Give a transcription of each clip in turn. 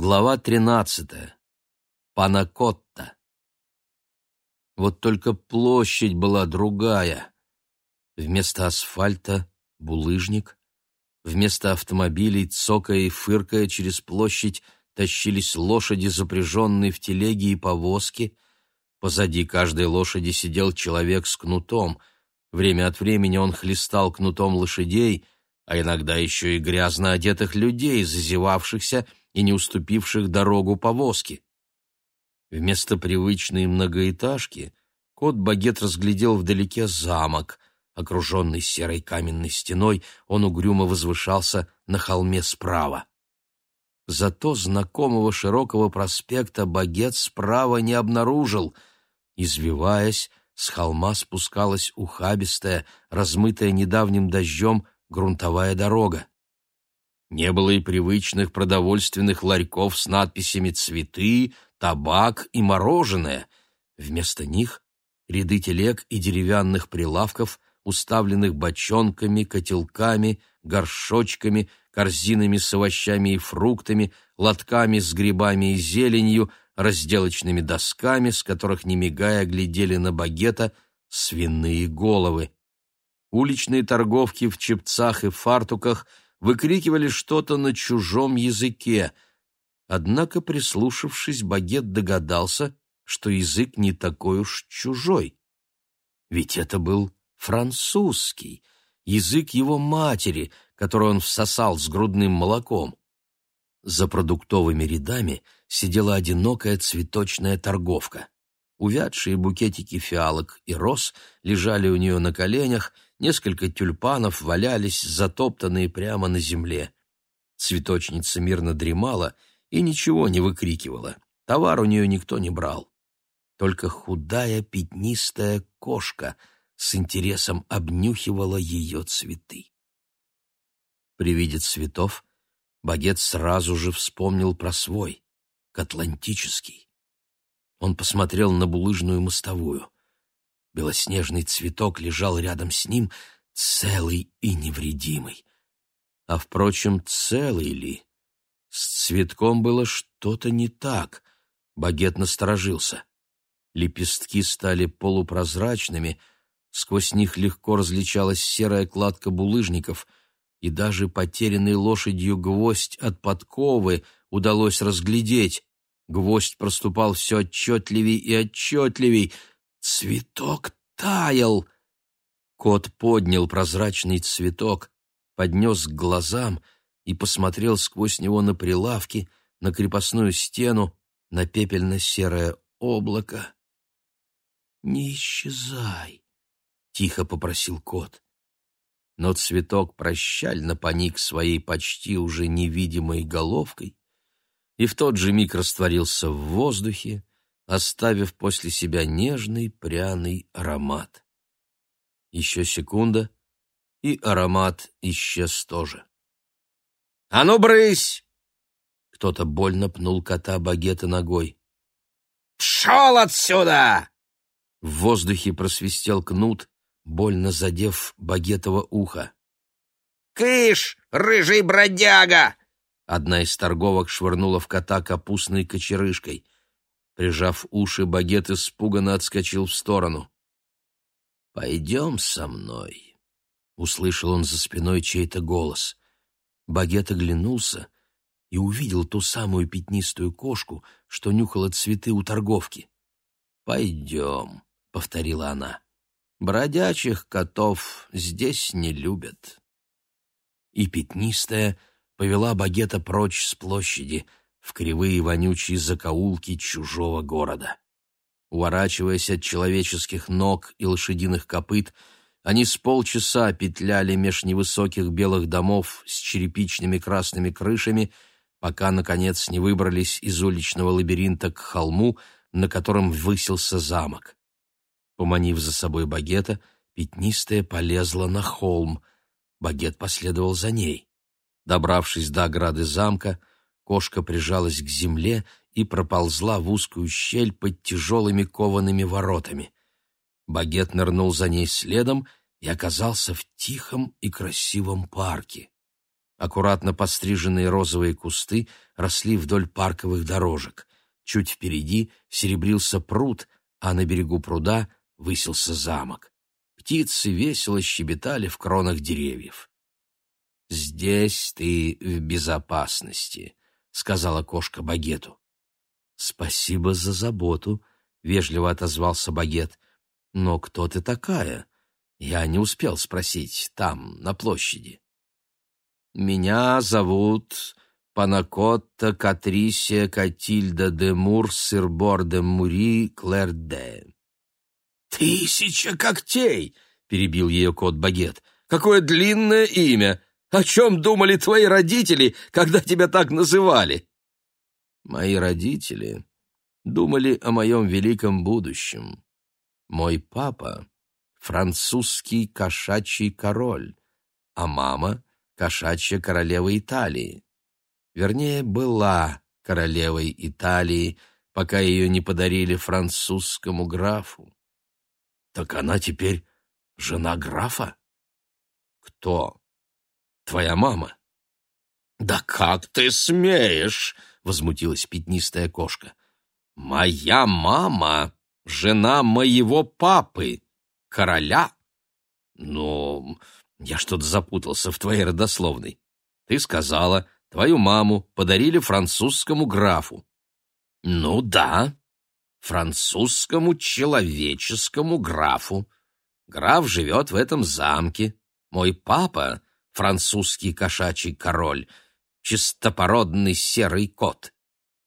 Глава тринадцатая. Панакотта. Вот только площадь была другая. Вместо асфальта — булыжник. Вместо автомобилей, цокая и фыркая через площадь, тащились лошади, запряженные в телеги и повозки. Позади каждой лошади сидел человек с кнутом. Время от времени он хлестал кнутом лошадей, а иногда еще и грязно одетых людей, зазевавшихся — и не уступивших дорогу повозки. Вместо привычной многоэтажки кот-багет разглядел вдалеке замок. Окруженный серой каменной стеной, он угрюмо возвышался на холме справа. Зато знакомого широкого проспекта багет справа не обнаружил. Извиваясь, с холма спускалась ухабистая, размытая недавним дождем грунтовая дорога. Не было и привычных продовольственных ларьков с надписями «Цветы», «Табак» и «Мороженое». Вместо них ряды телег и деревянных прилавков, уставленных бочонками, котелками, горшочками, корзинами с овощами и фруктами, лотками с грибами и зеленью, разделочными досками, с которых, не мигая, глядели на багета свиные головы. Уличные торговки в чепцах и фартуках – выкрикивали что-то на чужом языке. Однако, прислушавшись, Багет догадался, что язык не такой уж чужой. Ведь это был французский, язык его матери, который он всосал с грудным молоком. За продуктовыми рядами сидела одинокая цветочная торговка. Увядшие букетики фиалок и роз лежали у нее на коленях — Несколько тюльпанов валялись, затоптанные прямо на земле. Цветочница мирно дремала и ничего не выкрикивала. Товар у нее никто не брал. Только худая пятнистая кошка с интересом обнюхивала ее цветы. При виде цветов Багет сразу же вспомнил про свой, к атлантический. Он посмотрел на булыжную мостовую. Белоснежный цветок лежал рядом с ним, целый и невредимый. А, впрочем, целый ли? С цветком было что-то не так. Багет насторожился. Лепестки стали полупрозрачными, сквозь них легко различалась серая кладка булыжников, и даже потерянный лошадью гвоздь от подковы удалось разглядеть. Гвоздь проступал все отчетливей и отчетливей — Цветок таял. Кот поднял прозрачный цветок, поднес к глазам и посмотрел сквозь него на прилавки, на крепостную стену, на пепельно-серое облако. «Не исчезай!» — тихо попросил кот. Но цветок прощально поник своей почти уже невидимой головкой и в тот же миг растворился в воздухе, оставив после себя нежный пряный аромат. Еще секунда, и аромат исчез тоже. «А ну, брысь!» Кто-то больно пнул кота багета ногой. «Пшел отсюда!» В воздухе просвистел кнут, больно задев багетово ухо. «Кыш, рыжий бродяга!» Одна из торговок швырнула в кота капустной кочерышкой — Прижав уши, багет испуганно отскочил в сторону. «Пойдем со мной», — услышал он за спиной чей-то голос. Багет оглянулся и увидел ту самую пятнистую кошку, что нюхала цветы у торговки. «Пойдем», — повторила она. «Бродячих котов здесь не любят». И пятнистая повела багета прочь с площади — в кривые вонючие закоулки чужого города. Уворачиваясь от человеческих ног и лошадиных копыт, они с полчаса петляли меж невысоких белых домов с черепичными красными крышами, пока, наконец, не выбрались из уличного лабиринта к холму, на котором высился замок. Поманив за собой багета, пятнистая полезла на холм. Багет последовал за ней. Добравшись до ограды замка, Кошка прижалась к земле и проползла в узкую щель под тяжелыми коваными воротами. Багет нырнул за ней следом и оказался в тихом и красивом парке. Аккуратно постриженные розовые кусты росли вдоль парковых дорожек. Чуть впереди серебрился пруд, а на берегу пруда высился замок. Птицы весело щебетали в кронах деревьев. «Здесь ты в безопасности», — сказала кошка Багету. «Спасибо за заботу», — вежливо отозвался Багет. «Но кто ты такая?» Я не успел спросить там, на площади. «Меня зовут Панакотта Катрисия Катильда де Мур Сырбор де Мури Клэр де». «Тысяча когтей!» — перебил ее кот Багет. «Какое длинное имя! О чем думали твои родители, когда тебя так называли?» «Мои родители думали о моем великом будущем. Мой папа — французский кошачий король, а мама — кошачья королева Италии. Вернее, была королевой Италии, пока ее не подарили французскому графу. Так она теперь жена графа? Кто? Твоя мама? Да как ты смеешь? Возмутилась пятнистая кошка. Моя мама — жена моего папы, короля. Ну, я что-то запутался в твоей родословной. Ты сказала, твою маму подарили французскому графу. Ну да, французскому человеческому графу. Граф живет в этом замке. Мой папа — французский кошачий король, чистопородный серый кот,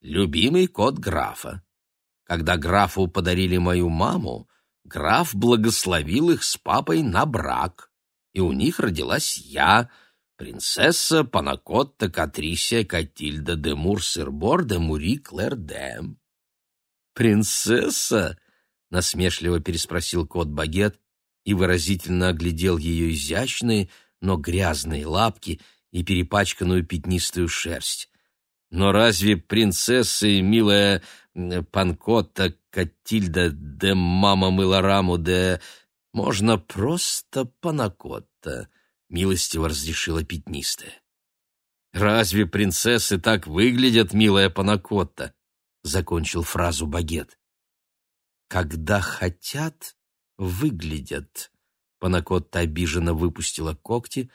любимый кот графа. Когда графу подарили мою маму, граф благословил их с папой на брак, и у них родилась я, принцесса Панакотта Катрисия Катильда де Мур-Сырбор де Мури Клэр де. «Принцесса?» — насмешливо переспросил кот-багет и выразительно оглядел ее изящные, но грязные лапки и перепачканную пятнистую шерсть. «Но разве принцессы, милая Панкотта, Катильда де Мама Мылораму де... Можно просто Панакотта?» — милостиво разрешила пятнистая. «Разве принцессы так выглядят, милая Панакотта?» — закончил фразу Багет. «Когда хотят, выглядят». Панакотта обиженно выпустила когти,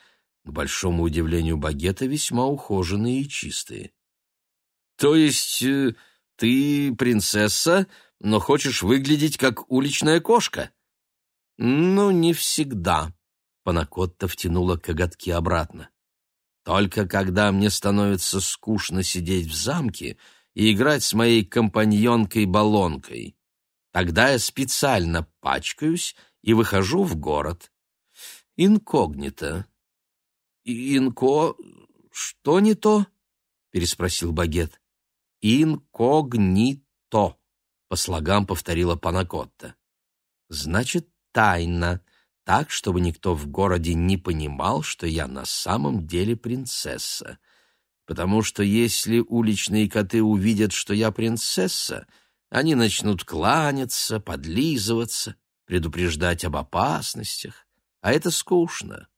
к большому удивлению Багета весьма ухоженные и чистые. «То есть э, ты принцесса, но хочешь выглядеть как уличная кошка?» «Ну, не всегда», — Панакотта втянула коготки обратно. «Только когда мне становится скучно сидеть в замке, — и играть с моей компаньонкой-баллонкой. Тогда я специально пачкаюсь и выхожу в город. Инкогнито. Инко... что не то? переспросил Багет. Инкогнито, по слогам повторила Панакотта. Значит, тайна, так, чтобы никто в городе не понимал, что я на самом деле принцесса потому что если уличные коты увидят, что я принцесса, они начнут кланяться, подлизываться, предупреждать об опасностях, а это скучно.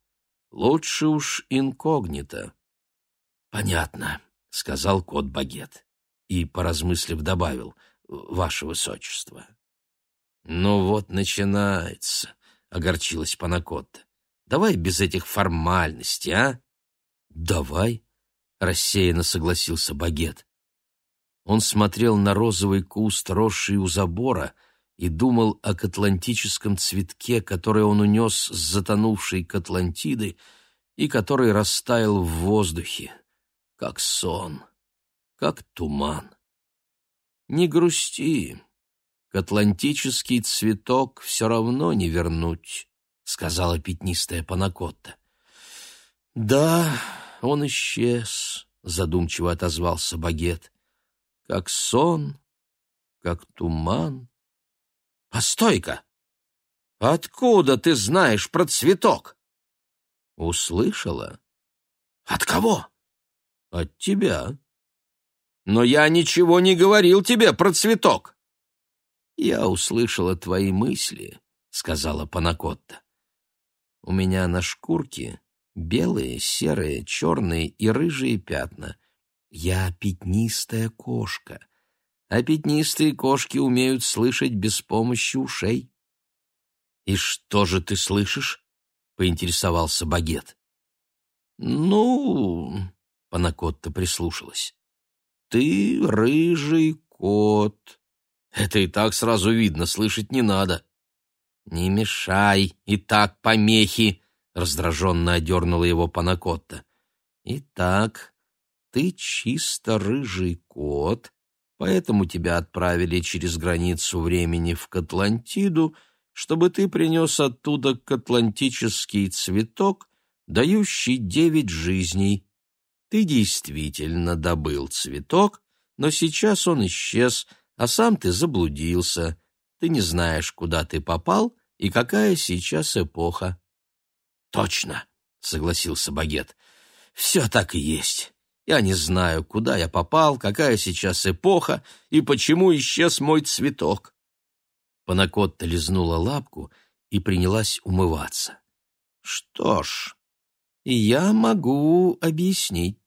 Лучше уж инкогнито. — Понятно, — сказал кот Багет и, поразмыслив, добавил, — ваше высочество. — Ну вот начинается, — огорчилась Панакотта. — Давай без этих формальностей, а? — Давай, — рассеянно согласился Багет. Он смотрел на розовый куст, росший у забора, и думал о катлантическом цветке, который он унес с затонувшей Катлантиды и который растаял в воздухе, как сон, как туман. «Не грусти, катлантический цветок все равно не вернуть», — сказала пятнистая Панакотта. «Да, он исчез, — задумчиво отозвался Багет. Как сон, как туман. — Постой-ка! Откуда ты знаешь про цветок? — Услышала. — От кого? — От тебя. — Но я ничего не говорил тебе про цветок. — Я услышала твои мысли, — сказала Панакотта. — У меня на шкурке Белые, серые, черные и рыжие пятна. Я пятнистая кошка. А пятнистые кошки умеют слышать без помощи ушей. «И что же ты слышишь?» — поинтересовался Багет. «Ну...» — Панакотта прислушалась. «Ты рыжий кот». Это и так сразу видно, слышать не надо. «Не мешай, и так помехи!» — раздраженно одернула его Панакотта. «Итак, ты чисто рыжий кот, поэтому тебя отправили через границу времени в Катлантиду, чтобы ты принес оттуда катлантический цветок, дающий девять жизней. Ты действительно добыл цветок, но сейчас он исчез, а сам ты заблудился. Ты не знаешь, куда ты попал и какая сейчас эпоха. — Точно, — согласился Багет. — Все так и есть. Я не знаю, куда я попал, какая сейчас эпоха и почему исчез мой цветок. Панакотта лизнула лапку и принялась умываться. — Что ж, я могу объяснить